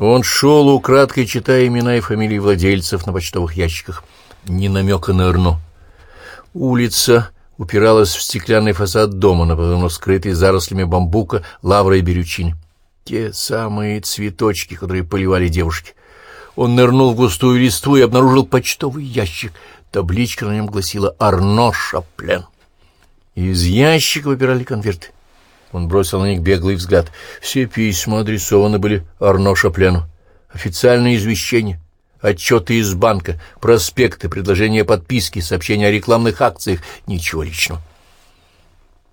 Он шел, украдкой читая имена и фамилии владельцев на почтовых ящиках. Ни намека на Эрно. Улица упиралась в стеклянный фасад дома, наполовину скрытый зарослями бамбука, лавра и берючины. Те самые цветочки, которые поливали девушки. Он нырнул в густую листву и обнаружил почтовый ящик. Табличка на нем гласила «Арно Шаплен». Из ящика выбирали конверты. Он бросил на них беглый взгляд. Все письма адресованы были Арно Шаплену. Официальные извещения, отчеты из банка, проспекты, предложения подписки, сообщения о рекламных акциях. Ничего личного.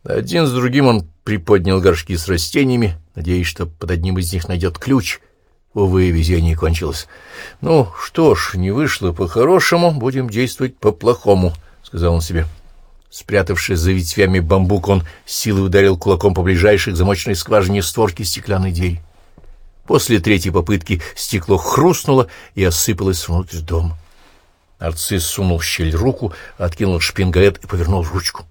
Один с другим он приподнял горшки с растениями, надеясь, что под одним из них найдет ключ. Увы, везение кончилось. — Ну что ж, не вышло по-хорошему, будем действовать по-плохому, — сказал он себе. Спрятавшись за ветвями бамбук, он силой ударил кулаком по ближайшей к замочной скважине створки стеклянной двери. После третьей попытки стекло хрустнуло и осыпалось внутрь дома. Нарцисс сунул в щель руку, откинул шпингалет и повернул ручку.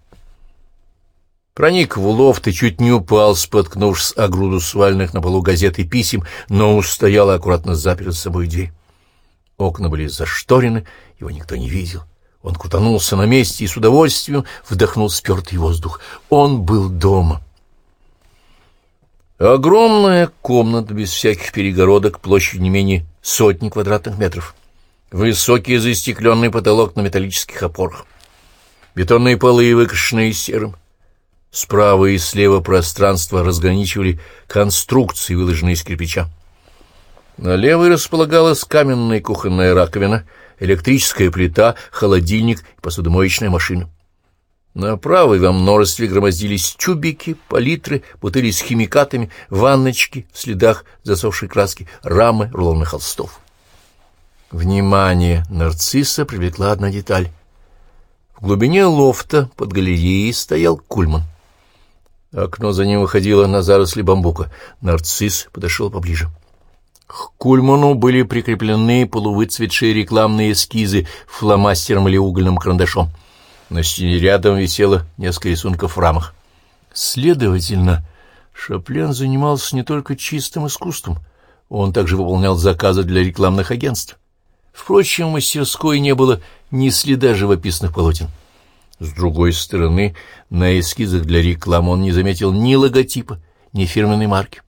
Проник в лофт и чуть не упал, споткнувшись о груду свальных на полу газет и писем, но устоял и аккуратно запер за собой дверь. Окна были зашторены, его никто не видел. — он крутанулся на месте и с удовольствием вдохнул спертый воздух. Он был дома. Огромная комната без всяких перегородок, площадью не менее сотни квадратных метров. Высокий застекленный потолок на металлических опорах. Бетонные полы, выкрашенные серым. Справа и слева пространство разграничивали конструкции, выложенные из кирпича. На левой располагалась каменная кухонная раковина — электрическая плита, холодильник и посудомоечная машина. На правой во множестве громоздились тюбики, палитры, бутыли с химикатами, ванночки в следах засохшей краски, рамы рулонных холстов. Внимание нарцисса привлекла одна деталь. В глубине лофта под галереей стоял кульман. Окно за ним выходило на заросли бамбука. Нарцисс подошел поближе. К кульману были прикреплены полувыцветшие рекламные эскизы фломастером или угольным карандашом. На стене рядом висело несколько рисунков в рамах. Следовательно, Шаплен занимался не только чистым искусством, он также выполнял заказы для рекламных агентств. Впрочем, в мастерской не было ни следа живописных полотен. С другой стороны, на эскизах для рекламы он не заметил ни логотипа, ни фирменной марки.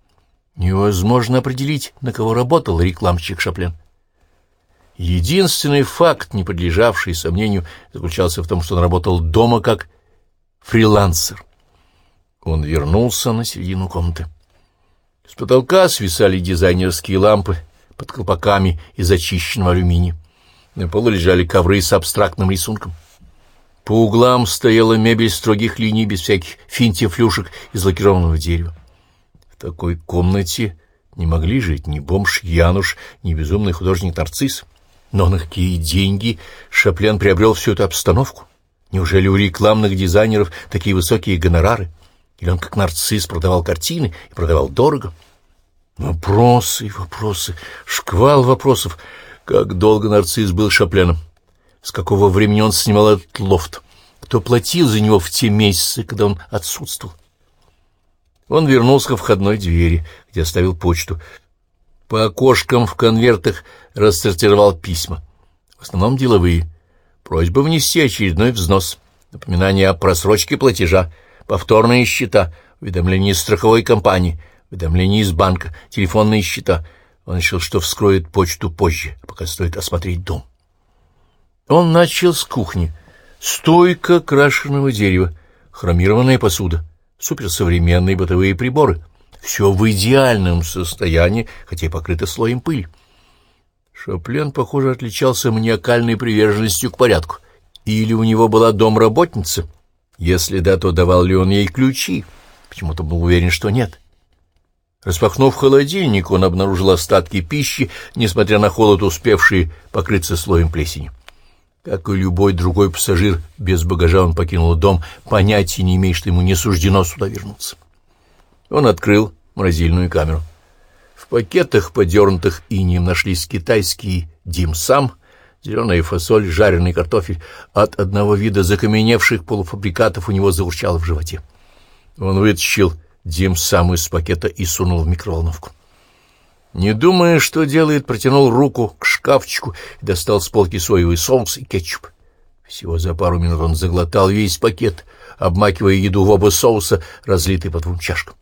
Невозможно определить, на кого работал рекламщик Шаплен. Единственный факт, не подлежавший сомнению, заключался в том, что он работал дома как фрилансер. Он вернулся на середину комнаты. С потолка свисали дизайнерские лампы под колпаками из очищенного алюминия. На полу лежали ковры с абстрактным рисунком. По углам стояла мебель строгих линий без всяких финтифлюшек из лакированного дерева такой комнате не могли жить ни бомж Януш, ни безумный художник Нарцисс. Но на какие деньги Шаплен приобрел всю эту обстановку? Неужели у рекламных дизайнеров такие высокие гонорары? Или он, как нарцисс, продавал картины и продавал дорого? Вопросы, вопросы, шквал вопросов. Как долго нарцисс был Шапленом? С какого времени он снимал этот лофт? Кто платил за него в те месяцы, когда он отсутствовал? Он вернулся к входной двери, где оставил почту. По окошкам в конвертах рассортировал письма. В основном деловые. Просьба внести очередной взнос. Напоминание о просрочке платежа, повторные счета, уведомление из страховой компании, уведомление из банка, телефонные счета. Он решил, что вскроет почту позже, пока стоит осмотреть дом. Он начал с кухни. Стойка крашеного дерева, хромированная посуда суперсовременные бытовые приборы. Все в идеальном состоянии, хотя и покрыто слоем пыли. Шаплен, похоже, отличался маниакальной приверженностью к порядку. Или у него была домработница? Если да, то давал ли он ей ключи? Почему-то был уверен, что нет. Распахнув холодильник, он обнаружил остатки пищи, несмотря на холод, успевшие покрыться слоем плесени. Как и любой другой пассажир, без багажа он покинул дом, понятия не имея, что ему не суждено сюда вернуться. Он открыл морозильную камеру. В пакетах, подернутых инеем, нашлись китайские димсам, зеленая фасоль, жареный картофель. От одного вида закаменевших полуфабрикатов у него заурчало в животе. Он вытащил димсам из пакета и сунул в микроволновку. Не думая, что делает, протянул руку к шкафчику и достал с полки соевый соус и кетчуп. Всего за пару минут он заглотал весь пакет, обмакивая еду в оба соуса, разлитый по двум чашкам.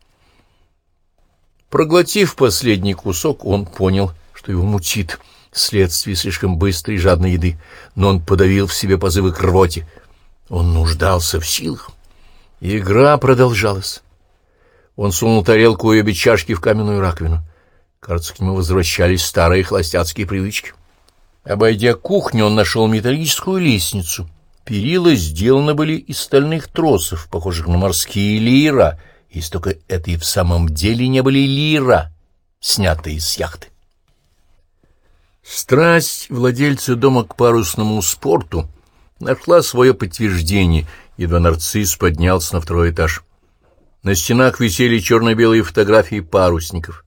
Проглотив последний кусок, он понял, что его мутит вследствие слишком быстрой и жадной еды, но он подавил в себе позывы к рвоте. Он нуждался в силах. Игра продолжалась. Он сунул тарелку и обе чашки в каменную раковину. Кажется, к нему возвращались старые холостяцкие привычки. Обойдя кухню, он нашел металлическую лестницу. Перила сделаны были из стальных тросов, похожих на морские лира, если только это и в самом деле не были лира, снятые с яхты. Страсть владельца дома к парусному спорту нашла свое подтверждение, едва нарцисс поднялся на второй этаж. На стенах висели черно-белые фотографии парусников.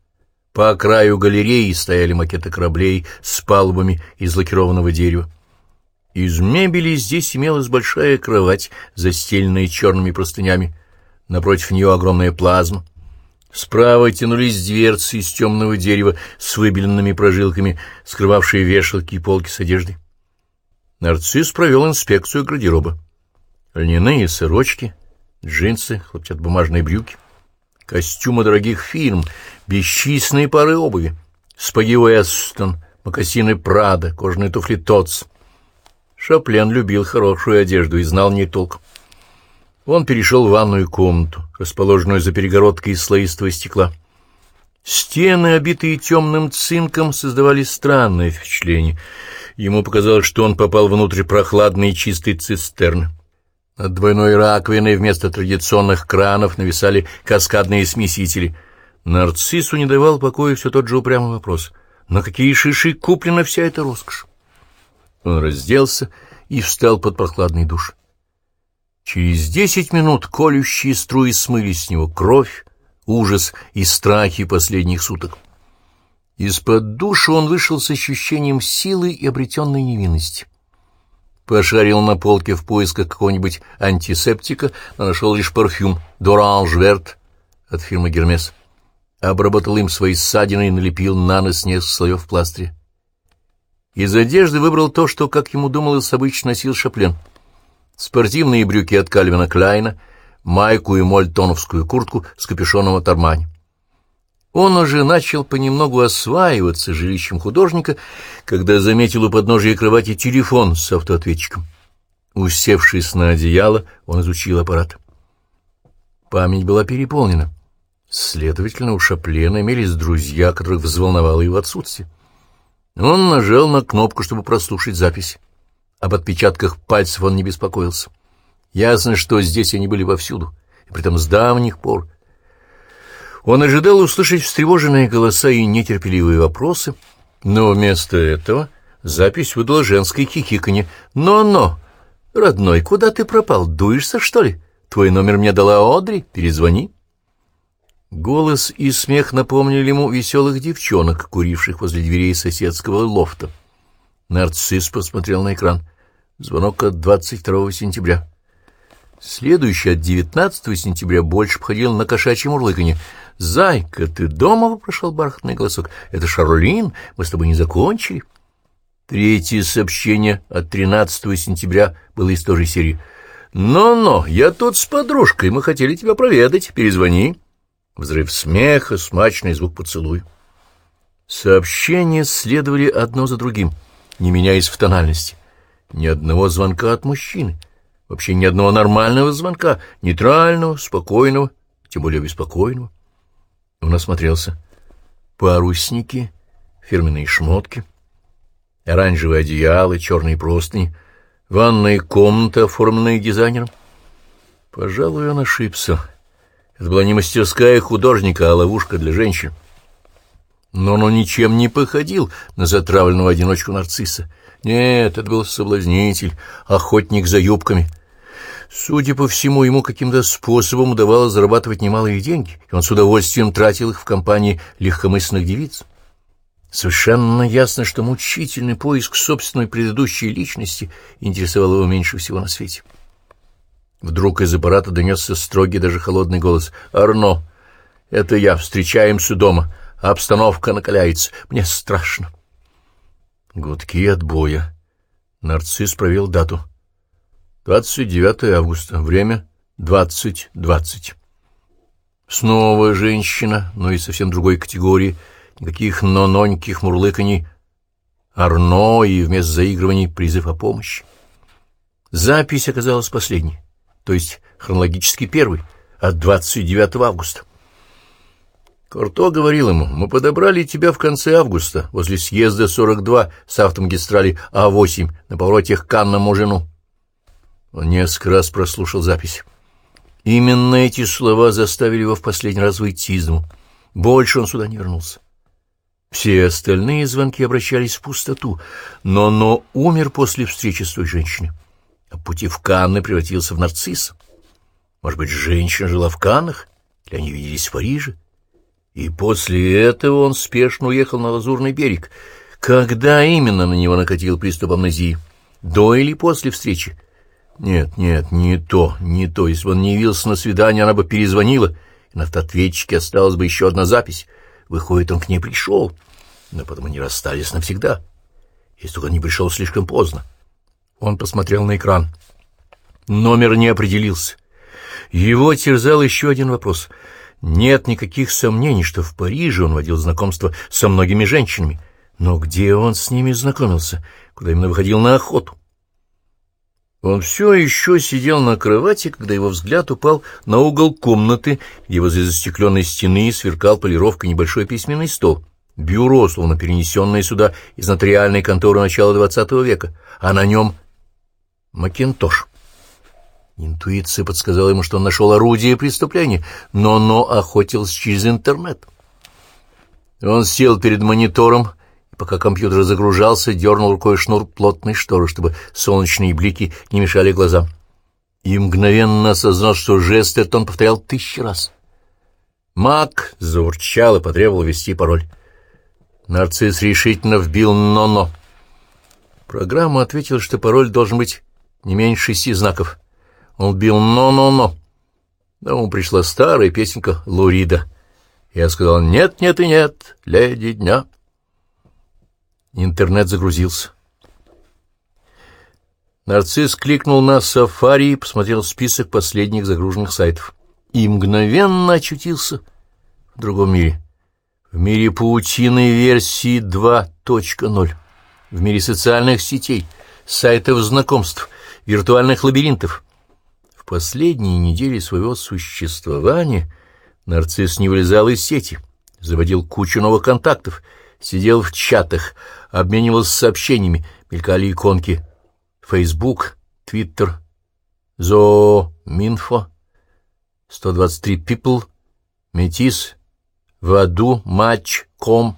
По краю галереи стояли макеты кораблей с палубами из лакированного дерева. Из мебели здесь имелась большая кровать, застеленная черными простынями. Напротив нее огромная плазма. Справа тянулись дверцы из темного дерева с выбеленными прожилками, скрывавшие вешалки и полки с одеждой. Нарцисс провел инспекцию гардероба. Льняные сорочки, джинсы, хлопчатобумажные брюки, костюмы дорогих фирм, бесчисленные пары обуви, спаги Уэстон, мокасины Прада, кожаные туфли Тотс. Шаплен любил хорошую одежду и знал не толк. Он перешел в ванную комнату, расположенную за перегородкой из слоистого стекла. Стены, обитые темным цинком, создавали странное впечатление. Ему показалось, что он попал внутрь прохладной и чистой цистерны. Над двойной раковиной вместо традиционных кранов нависали каскадные смесители. Нарциссу не давал покоя все тот же упрямый вопрос. На какие шиши куплена вся эта роскошь? Он разделся и встал под прохладный душ. Через десять минут колющие струи смыли с него кровь, ужас и страхи последних суток. Из-под душа он вышел с ощущением силы и обретенной невинности. Пошарил на полке в поисках какого-нибудь антисептика, но нашел лишь парфюм «Доранж Верт» от фирмы «Гермес». Обработал им свои ссадины и налепил на нос несколько слоев пластыря. Из одежды выбрал то, что, как ему думалось, обычно носил Шаплен — спортивные брюки от Кальвина Кляйна, майку и мольтоновскую куртку с капюшоном от Армани. Он уже начал понемногу осваиваться жилищем художника, когда заметил у подножия кровати телефон с автоответчиком. Усевшись на одеяло, он изучил аппарат. Память была переполнена. Следовательно, у Шаплена имелись друзья, которых взволновало его отсутствие. Он нажал на кнопку, чтобы прослушать запись. Об отпечатках пальцев он не беспокоился. Ясно, что здесь они были повсюду, и притом с давних пор. Он ожидал услышать встревоженные голоса и нетерпеливые вопросы, но вместо этого запись выдала женское хихиканье. «Но-но! Родной, куда ты пропал? Дуешься, что ли? Твой номер мне дала Одри. Перезвони». Голос и смех напомнили ему веселых девчонок, куривших возле дверей соседского лофта. Нарцисс посмотрел на экран. Звонок от 22 сентября. Следующий от 19 сентября больше походил на кошачье мурлыканье. «Зайка, ты дома?» — вопрошал бархатный голосок. «Это Шарлин, мы с тобой не закончили». Третье сообщение от 13 сентября было из той же серии. «Но-но, я тут с подружкой, мы хотели тебя проведать, перезвони». Взрыв смеха, смачный звук поцелуя. Сообщения следовали одно за другим — не меняясь в тональности. Ни одного звонка от мужчины. Вообще ни одного нормального звонка, нейтрального, спокойного, тем более беспокойного. Он осмотрелся. Парусники, фирменные шмотки, оранжевые одеяла, черные простыни, ванная комната, оформленная дизайнером. Пожалуй, он ошибся. Это была не мастерская художника, а ловушка для женщин. Но он ничем не походил на затравленного одиночку нарцисса. Нет, это был соблазнитель, охотник за юбками. Судя по всему, ему каким-то способом удавалось зарабатывать немалые деньги, и он с удовольствием тратил их в компании легкомысленных девиц. Совершенно ясно, что мучительный поиск собственной предыдущей личности интересовал его меньше всего на свете. Вдруг из аппарата донесся строгий, даже холодный голос. «Арно, это я, встречаемся дома. обстановка накаляется. Мне страшно. Гудки отбоя. Нарцисс провел дату. 29 августа. Время 20.20. Снова женщина, но и совсем другой категории. Никаких нононьких мурлыканий. Арно и вместо заигрываний призыв о помощи. Запись оказалась последней, то есть хронологически первой, от 29 августа. Корто говорил ему, мы подобрали тебя в конце августа, возле съезда 42 с автомагистрали А8 на повороте к Канна-Мужину. Он несколько раз прослушал запись. Именно эти слова заставили его в последний раз выйти из дому. Больше он сюда не вернулся. Все остальные звонки обращались в пустоту, но Но умер после встречи с той женщиной, а пути в Канны превратился в нарцисса. Может быть, женщина жила в Каннах, или они виделись в Париже? И после этого он спешно уехал на Лазурный берег. Когда именно на него накатил приступ амнезии? До или после встречи? Нет, нет, не то, не то. Если бы он не явился на свидание, она бы перезвонила, и на автоответчике осталась бы еще одна запись. Выходит, он к ней пришел, но потом они расстались навсегда. Если только не пришел слишком поздно. Он посмотрел на экран. Номер не определился. Его терзал еще один вопрос — нет никаких сомнений, что в Париже он водил знакомство со многими женщинами. Но где он с ними знакомился? Куда именно выходил на охоту? Он все еще сидел на кровати, когда его взгляд упал на угол комнаты, где возле застекленной стены сверкал полировкой небольшой письменный стол. Бюро, словно перенесенное сюда из нотариальной конторы начала двадцатого века, а на нем Макинтош. Интуиция подсказала ему, что он нашел орудие преступления, но оно охотился через интернет. Он сел перед монитором, пока компьютер загружался, дернул рукой шнур плотной шторы, чтобы солнечные блики не мешали глазам. И мгновенно осознал, что жест этот он повторял тысячи раз. Мак заурчал и потребовал ввести пароль. Нарцисс решительно вбил «но-но». Программа ответила, что пароль должен быть не меньше шести знаков — он бил «но-но-но». Да ему пришла старая песенка Лурида. Я сказал «нет, нет и нет, леди дня». Интернет загрузился. Нарцисс кликнул на «Сафари» и посмотрел список последних загруженных сайтов. И мгновенно очутился в другом мире. В мире паутины версии 2.0. В мире социальных сетей, сайтов знакомств, виртуальных лабиринтов — последние недели своего существования нарцисс не вылезал из сети, заводил кучу новых контактов, сидел в чатах, обменивался сообщениями, мелькали иконки Facebook, Twitter, Зооминфо, 123 People, Метис, Ваду, Матч, Ком.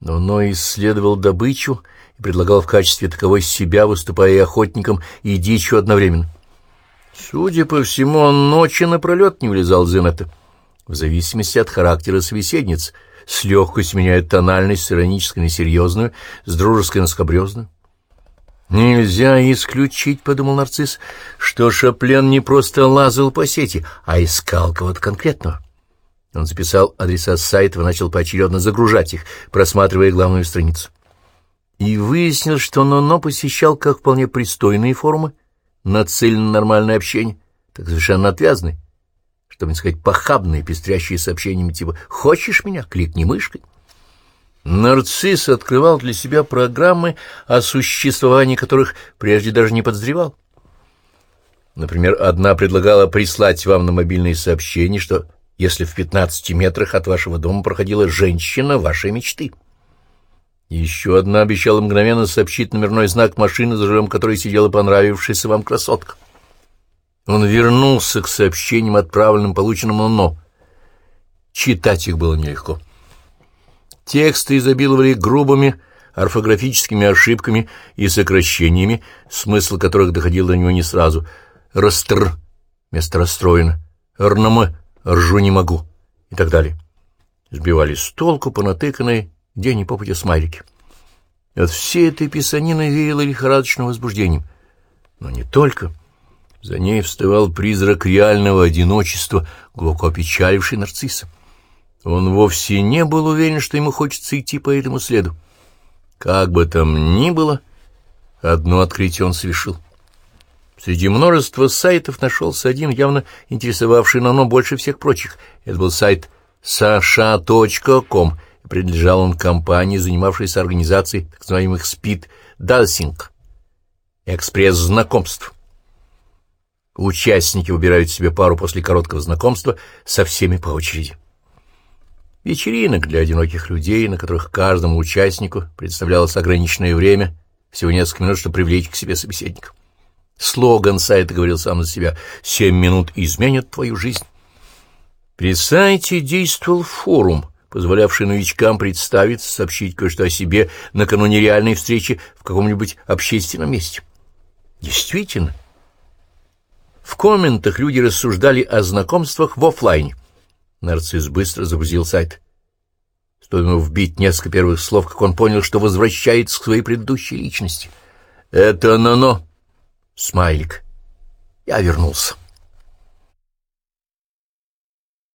Но но исследовал добычу и предлагал в качестве таковой себя, выступая и охотником, и дичью одновременно. Судя по всему, он ночи напролет не влезал из инета. В зависимости от характера собеседниц, с легкостью меняет тональность с иронической на серьезную, с дружеской на скобрезную. «Нельзя исключить, — подумал нарцисс, — что Шаплен не просто лазал по сети, а искал кого-то конкретного». Он записал адреса сайтов и начал поочередно загружать их, просматривая главную страницу. И выяснил, что Ноно посещал как вполне пристойные форумы, нацелен на нормальное общение, так совершенно отвязный, чтобы не сказать похабные, пестрящие сообщениями типа «Хочешь меня? Кликни мышкой». Нарцисс открывал для себя программы, о существовании которых прежде даже не подозревал. Например, одна предлагала прислать вам на мобильные сообщения, что если в 15 метрах от вашего дома проходила женщина вашей мечты. Еще одна обещала мгновенно сообщить номерной знак машины, за рулем которой сидела понравившаяся вам красотка. Он вернулся к сообщениям, отправленным полученным «но». Читать их было нелегко. Тексты изобиловали грубыми орфографическими ошибками и сокращениями, смысл которых доходил до него не сразу. «Растр» вместо «расстроено», «рнм» «ржу не могу» и так далее. Сбивали с толку понатыканные где ни попадя смайлики. От всей этой писанины веяло лихорадочным возбуждением. Но не только. За ней вставал призрак реального одиночества, глубоко опечаливший нарцисса. Он вовсе не был уверен, что ему хочется идти по этому следу. Как бы там ни было, одно открытие он совершил. Среди множества сайтов нашелся один, явно интересовавший Нано больше всех прочих. Это был сайт sasha.com, и принадлежал он компании, занимавшейся организацией так называемых спид-дансинг, экспресс-знакомств. Участники выбирают себе пару после короткого знакомства со всеми по очереди. Вечеринок для одиноких людей, на которых каждому участнику представлялось ограниченное время, всего несколько минут, чтобы привлечь к себе собеседника. Слоган сайта говорил сам за себя «Семь минут изменят твою жизнь». При сайте действовал форум, позволявший новичкам представиться, сообщить кое-что о себе накануне реальной встречи в каком-нибудь общественном месте. Действительно, в комментах люди рассуждали о знакомствах в офлайне. Нарцисс быстро загрузил сайт. Стоило ему вбить несколько первых слов, как он понял, что возвращается к своей предыдущей личности. «Это Нано!» Смайлик. Я вернулся.